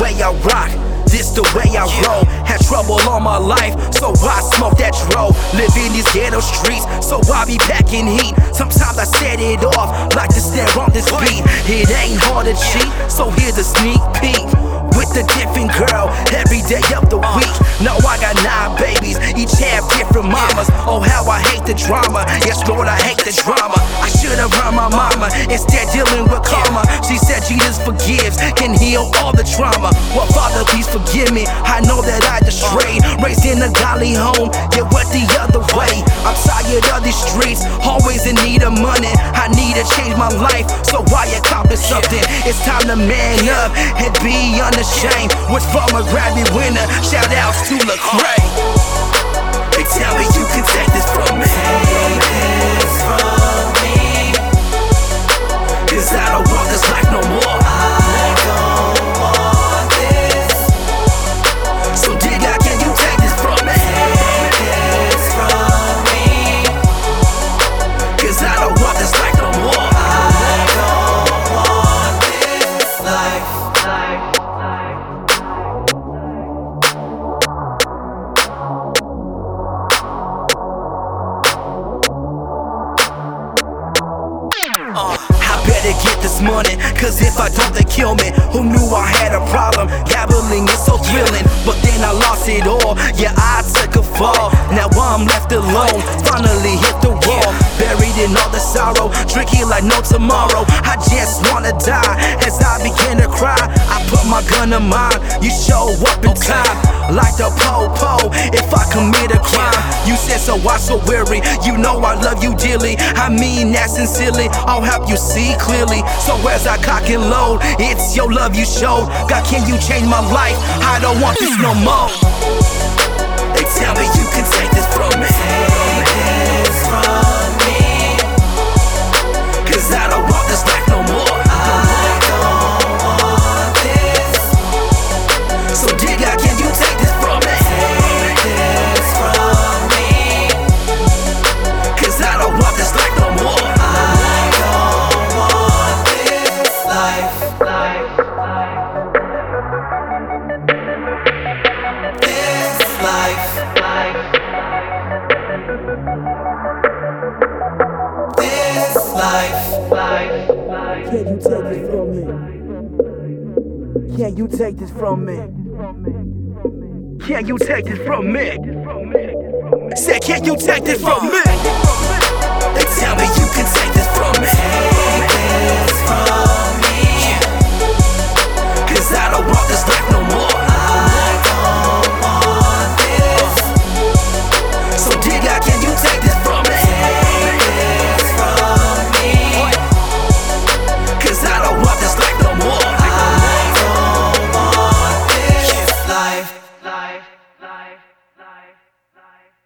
way I rock. This the way I roll. Had trouble all my life, so I smoke that dro. Live in these ghetto streets, so I be packing heat. Sometimes I set it off, like to stare on this beat. It ain't hard to cheat, so here's a sneak peek. With a different girl, every day of the uh. week. Now I got nine babies, each have different mamas. Oh, how I hate the drama. Yes, Lord, I hate the drama. I should've run my mama instead dealing with karma. She said Jesus forgives, can heal all the trauma. Well, Father, please forgive me. I know that I just strayed, raised in a godly home, yet went the other way. I'm tired of these streets, always in need of money. I need to change my life, so I accomplish something. It's time to man up and be unashamed. With from a Grammy winner, shout outs to Lecrae. They tell me you can take this from me. Uh, get this money, cause if I don't, they kill me. Who knew I had a problem? Gambling is so thrilling, but then I lost it all. Yeah, I took a fall. Now I'm left alone, finally hit the wall. All the sorrow, drinking like no tomorrow. I just wanna die as I begin to cry. I put my gun to mine, you show up in time. Like the po-po, if I commit a crime. You said so, why so weary? You know I love you dearly. I mean that sincerely. I'll help you see clearly. So as I cock and load, it's your love you showed. God, can you change my life? I don't want this no more. They tell me you can take this from me. Take this from me? Can you take this from me? Can you take this from me? Say, can you take this from me? They tell me